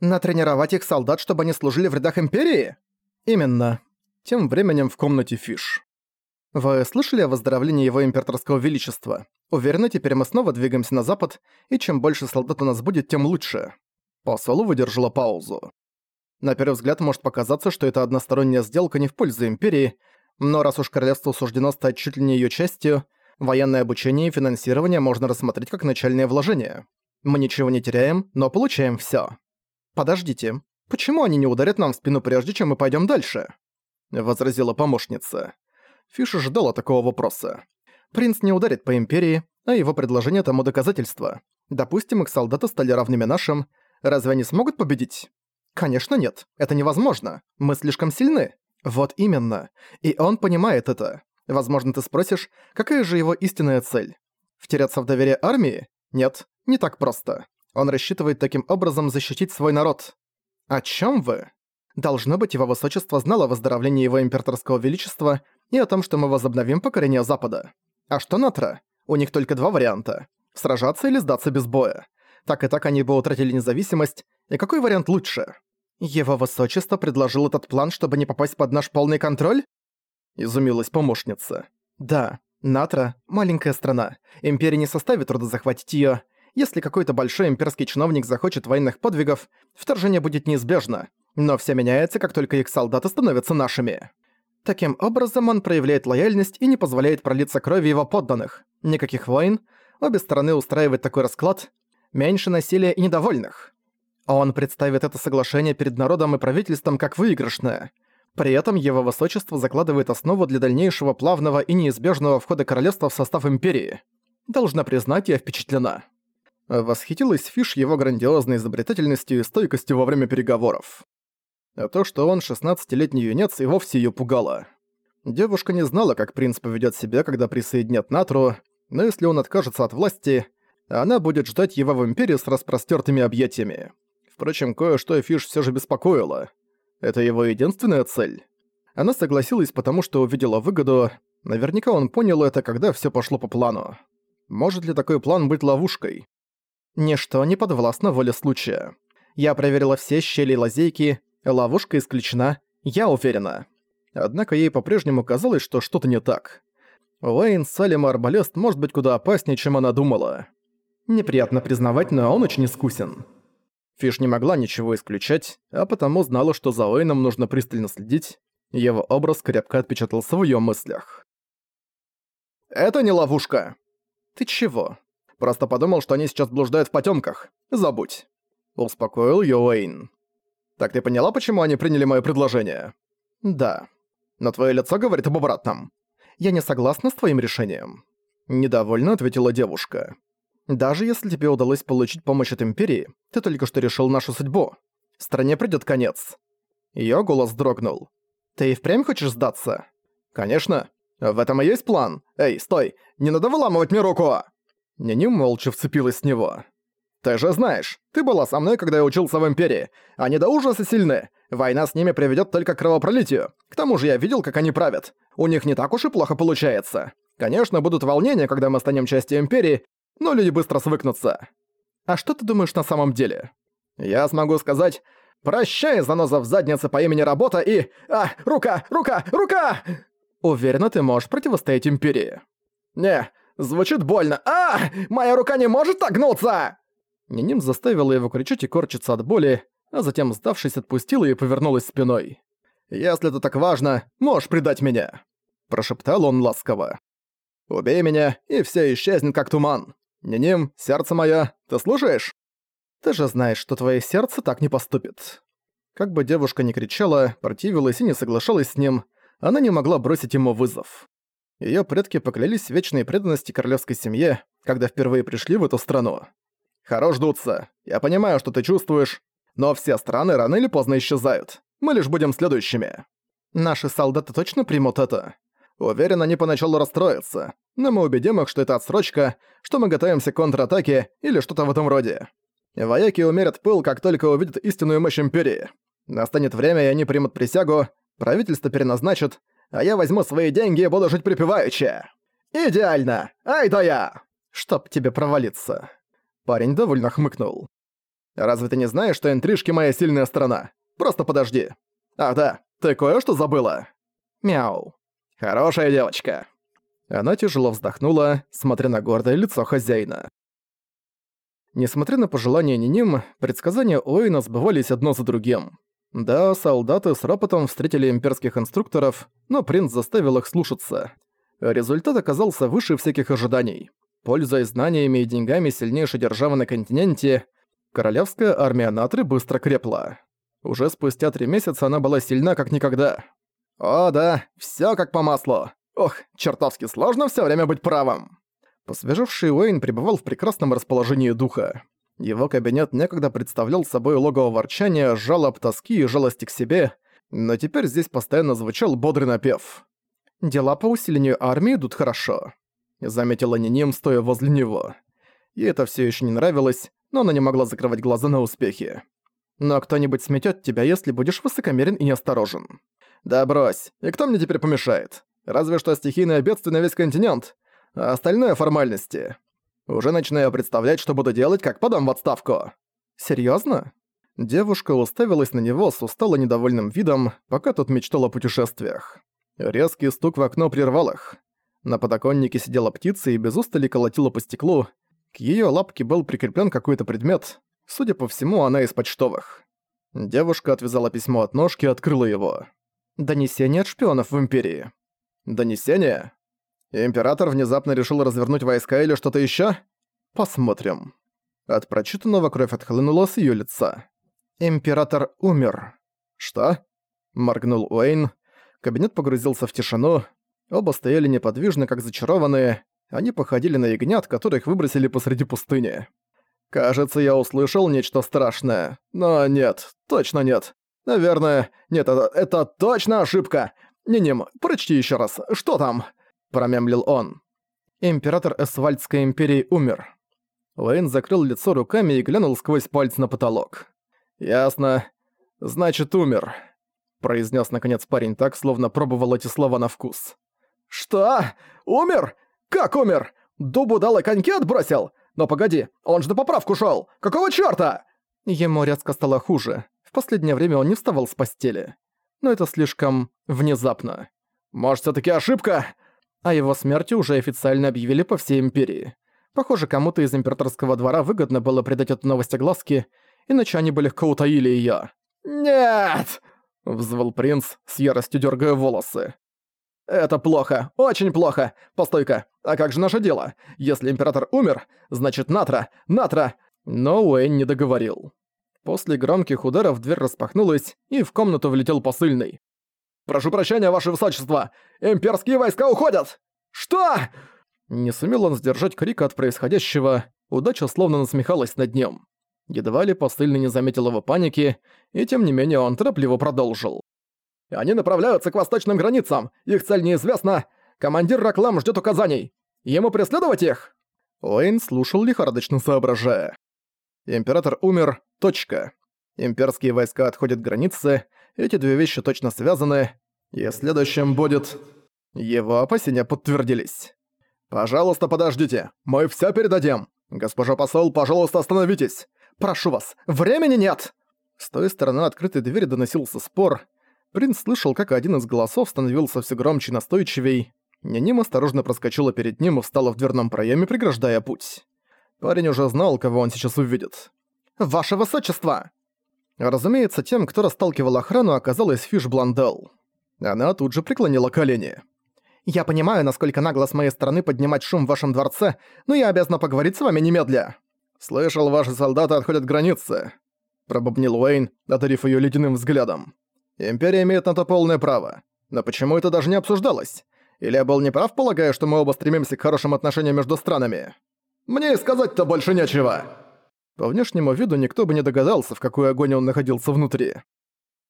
Натренировать их солдат, чтобы они служили в рядах Империи? Именно. Тем временем в комнате Фиш. Вы слышали о выздоровлении его императорского величества? Уверена, теперь мы снова двигаемся на запад, и чем больше солдат у нас будет, тем лучше. Посол выдержала паузу. На первый взгляд может показаться, что это односторонняя сделка не в пользу Империи, но раз уж королевству суждено стать чуть ли не её частью, военное обучение и финансирование можно рассмотреть как начальное вложение. Мы ничего не теряем, но получаем всё. Подождите, почему они не ударят нам в спину прежде, чем мы пойдём дальше? Возразила помощница. Фиш ожидала такого вопроса. Принц не ударит по Империи, а его предложение тому доказательство. Допустим, их солдаты стали равными нашим. Разве они смогут победить? Конечно нет, это невозможно. Мы слишком сильны. Вот именно. И он понимает это. Возможно, ты спросишь, какая же его истинная цель? Втереться в доверие армии? Нет, не так просто. Он рассчитывает таким образом защитить свой народ. О чем вы? Должно быть, его высочество знало о выздоровлении его императорского величества и о том, что мы возобновим покорение Запада. А что Натра? У них только два варианта. Сражаться или сдаться без боя. Так и так они бы утратили независимость, и какой вариант лучше? «Его высочество предложил этот план, чтобы не попасть под наш полный контроль?» Изумилась помощница. «Да, Натра – маленькая страна. Империи не составит труда захватить её. Если какой-то большой имперский чиновник захочет военных подвигов, вторжение будет неизбежно. Но все меняется, как только их солдаты становятся нашими. Таким образом, он проявляет лояльность и не позволяет пролиться крови его подданных. Никаких войн. Обе стороны устраивают такой расклад. Меньше насилия и недовольных. Он представит это соглашение перед народом и правительством как выигрышное. При этом его высочество закладывает основу для дальнейшего плавного и неизбежного входа королевства в состав империи. Должна признать, я впечатлена. Восхитилась Фиш его грандиозной изобретательностью и стойкостью во время переговоров. А то, что он 16-летний юнец, и вовсе её пугало. Девушка не знала, как принц поведёт себя, когда присоединят Натру, но если он откажется от власти, она будет ждать его в Империи с распростёртыми объятиями. Впрочем, кое-что Фиш все же беспокоило. Это его единственная цель? Она согласилась, потому что увидела выгоду. Наверняка он понял это, когда все пошло по плану. Может ли такой план быть ловушкой? Ничто не подвластно воле случая. Я проверила все щели и лазейки, ловушка исключена, я уверена. Однако ей по-прежнему казалось, что что-то не так. Уэйн, Салем и Арбалест может быть куда опаснее, чем она думала. Неприятно признавать, но он очень искусен. Фиш не могла ничего исключать, а потому знала, что за Уэйном нужно пристально следить. Его образ крепко отпечатался в её мыслях. «Это не ловушка!» «Ты чего?» «Просто подумал, что они сейчас блуждают в потёмках. Забудь!» Успокоил её Уэйн. «Так ты поняла, почему они приняли моё предложение?» «Да. Но твоё лицо говорит об обратном. Я не согласна с твоим решением». Недовольно ответила девушка. Даже если тебе удалось получить помощь от Империи, ты только что решил нашу судьбу. Стране придёт конец». Её голос дрогнул. «Ты и впрямь хочешь сдаться?» «Конечно. В этом и есть план. Эй, стой! Не надо выламывать мне руку!» Ниним молча вцепилась с него. «Ты же знаешь, ты была со мной, когда я учился в Империи. Они до ужаса сильны. Война с ними приведёт только к кровопролитию. К тому же я видел, как они правят. У них не так уж и плохо получается. Конечно, будут волнения, когда мы станем частью Империи, но люди быстро свыкнутся. А что ты думаешь на самом деле? Я смогу сказать «Прощай, заноза в заднице по имени Работа» и «А, рука, рука, рука!» Уверена, ты можешь противостоять Империи. Не, звучит больно. А, моя рука не может огнуться! Ниним заставила его кричать и корчиться от боли, а затем, сдавшись, отпустила и повернулась спиной. «Если это так важно, можешь предать меня», – прошептал он ласково. «Убей меня, и все исчезнет, как туман. «Ниним, сердце моё, ты слушаешь?» «Ты же знаешь, что твое сердце так не поступит». Как бы девушка ни кричала, противилась и не соглашалась с ним, она не могла бросить ему вызов. Её предки поклялись вечной преданности королевской семье, когда впервые пришли в эту страну. «Хорош дуться. Я понимаю, что ты чувствуешь, но все страны рано или поздно исчезают. Мы лишь будем следующими. Наши солдаты точно примут это?» Уверен, они поначалу расстроятся, но мы убедим их, что это отсрочка, что мы готовимся к контратаке или что-то в этом роде. Вояки умерят пыл, как только увидят истинную мощь Империи. Настанет время, и они примут присягу, правительство переназначат, а я возьму свои деньги и буду жить припеваючи. Идеально! Ай да я! Чтоб тебе провалиться. Парень довольно хмыкнул. Разве ты не знаешь, что интрижки моя сильная сторона? Просто подожди. Ах да, ты кое-что забыла? Мяу. Хорошая девочка. Она тяжело вздохнула, смотря на гордое лицо хозяина. Несмотря на пожелания Ниним, предсказания Оэйна сбывались одно за другим. Да, солдаты с ропотом встретили имперских инструкторов, но принц заставил их слушаться. Результат оказался выше всяких ожиданий. Пользуясь знаниями и деньгами сильнейшей державы на континенте, королевская армия Натры быстро крепла. Уже спустя три месяца она была сильна как никогда. О да, всё как по маслу. Ох, чертовски сложно всё время быть правым. Посвежевший Уэйн пребывал в прекрасном расположении духа. Его кабинет некогда представлял собой логово ворчания, жалоб, тоски и жалости к себе, но теперь здесь постоянно звучал бодрый напев. «Дела по усилению армии идут хорошо», — заметила Ниним, стоя возле него. Ей это все еще не нравилось, но она не могла закрывать глаза на успехи. «Но кто-нибудь сметет тебя, если будешь высокомерен и неосторожен». «Да брось, и кто мне теперь помешает? Разве что стихийное бедствие на весь континент, а остальное — формальности. Уже начинаю представлять, что буду делать, как подам в отставку. Серьезно? Девушка уставилась на него с устало недовольным видом, пока тот мечтал о путешествиях. Резкий стук в окно прервал их. На подоконнике сидела птица и без устали колотила по стеклу. К ее лапке был прикреплен какой-то предмет. Судя по всему, она из почтовых. Девушка отвязала письмо от ножки и открыла его. «Донесение от шпионов в Империи». «Донесение?» Император внезапно решил развернуть войска или что-то ещё? Посмотрим. От прочитанного кровь отхлынула с её лица. Император умер. Что? Моргнул Уэйн. Кабинет погрузился в тишину. Оба стояли неподвижно, как зачарованные. Они походили на ягнят, которых выбросили посреди пустыни. Кажется, я услышал нечто страшное. Но нет, точно нет. Наверное, нет, это, это точно ошибка. Не-не, прочти ещё раз. Что там? Промямлил он. Император Эсвальдской империи умер. Лейн закрыл лицо руками и глянул сквозь пальцы на потолок. «Ясно. Значит, умер», — произнес наконец парень так, словно пробовал эти слова на вкус. «Что? Умер? Как умер? Дубу дал и коньки отбросил? Но погоди, он же на поправку шел. Какого чёрта?» Ему резко стало хуже. В последнее время он не вставал с постели. Но это слишком внезапно. «Может, всё-таки ошибка?» О его смерти уже официально объявили по всей Империи. Похоже, кому-то из императорского двора выгодно было придать эту новость огласке, иначе они бы легко утаили её. «Нет!» — взвыл принц, с яростью дёргая волосы. «Это плохо, очень плохо. Постой-ка, а как же наше дело? Если император умер, значит Натра, Натра...» Но Уэйн не договорил. После громких ударов дверь распахнулась, и в комнату влетел посыльный. «Прошу прощения, ваше высочество! Имперские войска уходят!» «Что?» Не сумел он сдержать крика от происходящего, удача словно насмехалась над ним. Едва ли посыльный не заметил его паники, и тем не менее он торопливо продолжил. «Они направляются к восточным границам! Их цель неизвестна! Командир Раклам ждет указаний! Ему преследовать их?» Уэйн слушал лихорадочно соображая. Император умер. Точка. Имперские войска отходят к границе, эти две вещи точно связаны, и следующим будет... Его опасения подтвердились. «Пожалуйста, подождите, мы все передадим! Госпожа посол, пожалуйста, остановитесь! Прошу вас, времени нет!» С той стороны открытой двери доносился спор. Принц слышал, как один из голосов становился все громче и настойчивей. Няним осторожно проскочила перед ним и встала в дверном проеме, преграждая путь. Парень уже знал, кого он сейчас увидит. «Ваше высочество!» Разумеется, тем, кто расталкивал охрану, оказалась Фиш Бландел. Она тут же преклонила колени. «Я понимаю, насколько нагло с моей стороны поднимать шум в вашем дворце, но я обязана поговорить с вами немедля». «Слышал, ваши солдаты отходят границы», — пробубнил Уэйн, одарив её ледяным взглядом. «Империя имеет на то полное право. Но почему это даже не обсуждалось? Или я был неправ, полагая, что мы оба стремимся к хорошим отношениям между странами? Мне и сказать-то больше нечего!» По внешнему виду никто бы не догадался, в какой огонь он находился внутри.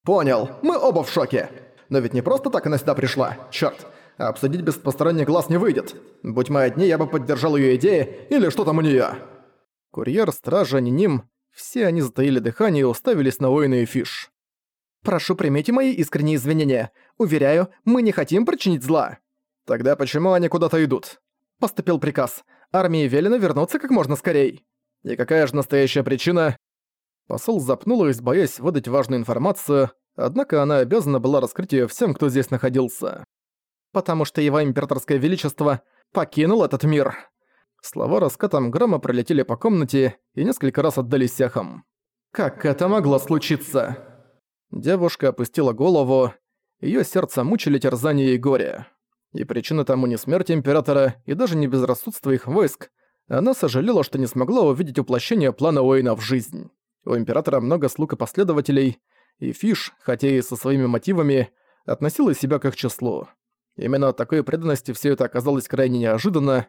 «Понял, мы оба в шоке. Но ведь не просто так она сюда пришла, чёрт. Обсудить без посторонних глаз не выйдет. Будь мы одни, я бы поддержал её идеи, или что там у неё». Курьер, стража, Ниним, все они затаили дыхание и уставились на Уэйна и Фиш. «Прошу, примите мои искренние извинения. Уверяю, мы не хотим причинить зла». «Тогда почему они куда-то идут?» Поступил приказ. Армии велено вернуться как можно скорей. И какая же настоящая причина? Посол запнулась, боясь выдать важную информацию, однако она обязана была раскрыть её всем, кто здесь находился. «Потому что его императорское величество покинул этот мир». Слова раскатом грома пролетели по комнате и несколько раз отдались эхом. «Как это могло случиться?» Девушка опустила голову, её сердце мучили терзание и горе. И причина тому не смерть Императора и даже не безрассудство их войск, она сожалела, что не смогла увидеть воплощение плана Уэйна в жизнь. У Императора много слуг и последователей, и Фиш, хотя и со своими мотивами, относила себя к их числу. Именно от такой преданности все это оказалось крайне неожиданно,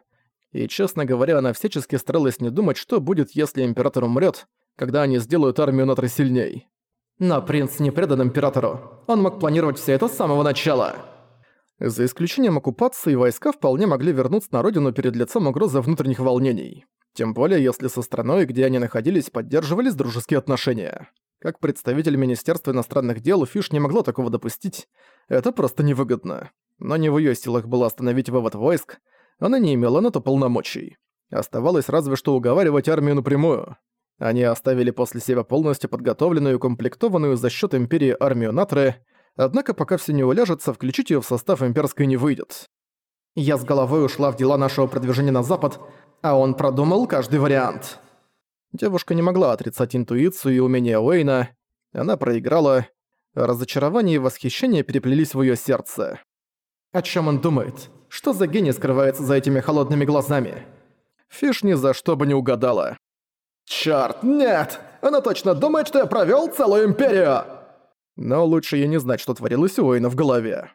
и, честно говоря, она всячески старалась не думать, что будет, если Император умрет, когда они сделают армию Натры сильней. Но принц не предан Императору. Он мог планировать все это с самого начала. За исключением оккупации, войска вполне могли вернуться на родину перед лицом угрозы внутренних волнений. Тем более, если со страной, где они находились, поддерживались дружеские отношения. Как представитель Министерства иностранных дел, Фиш не могла такого допустить. Это просто невыгодно. Но не в её силах было остановить вывод войск, она не имела на то полномочий. Оставалось разве что уговаривать армию напрямую. Они оставили после себя полностью подготовленную и укомплектованную за счёт Империи армию Натры, однако пока все не уляжется, включить её в состав имперской не выйдет. Я с головой ушла в дела нашего продвижения на запад, а он продумал каждый вариант. Девушка не могла отрицать интуицию и умение Уэйна. Она проиграла. Разочарование и восхищение переплелись в её сердце. О чём он думает? Что за гений скрывается за этими холодными глазами? Фиш ни за что бы не угадала. «Чёрт, нет! Она точно думает, что я провёл целую империю!» Но лучше ей не знать, что творилось у Уэйна в голове.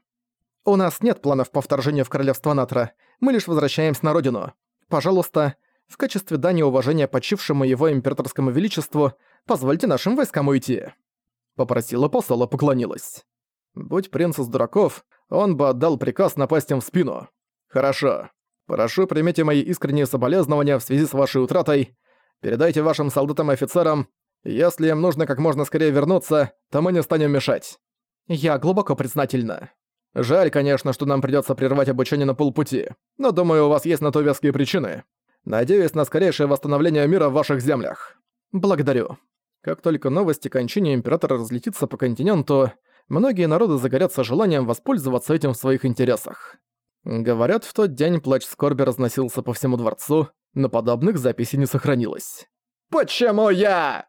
«У нас нет планов по вторжению в королевство Натра. Мы лишь возвращаемся на родину. Пожалуйста, в качестве дани уважения почившему его императорскому величеству, позвольте нашим войскам уйти». Попросила посола поклонилась. Будь принц из дураков, он бы отдал приказ напасть им в спину. «Хорошо. Прошу, примите мои искренние соболезнования в связи с вашей утратой. Передайте вашим солдатам и офицерам, если им нужно как можно скорее вернуться, то мы не станем мешать. Я глубоко признательна. Жаль, конечно, что нам придётся прервать обучение на полпути, но думаю, у вас есть на то веские причины. Надеюсь на скорейшее восстановление мира в ваших землях. Благодарю. Как только новости кончине Императора разлетится по континенту, многие народы загорятся желанием воспользоваться этим в своих интересах. Говорят, в тот день плач скорби разносился по всему дворцу, но подобных записей не сохранилось. «Почему я?»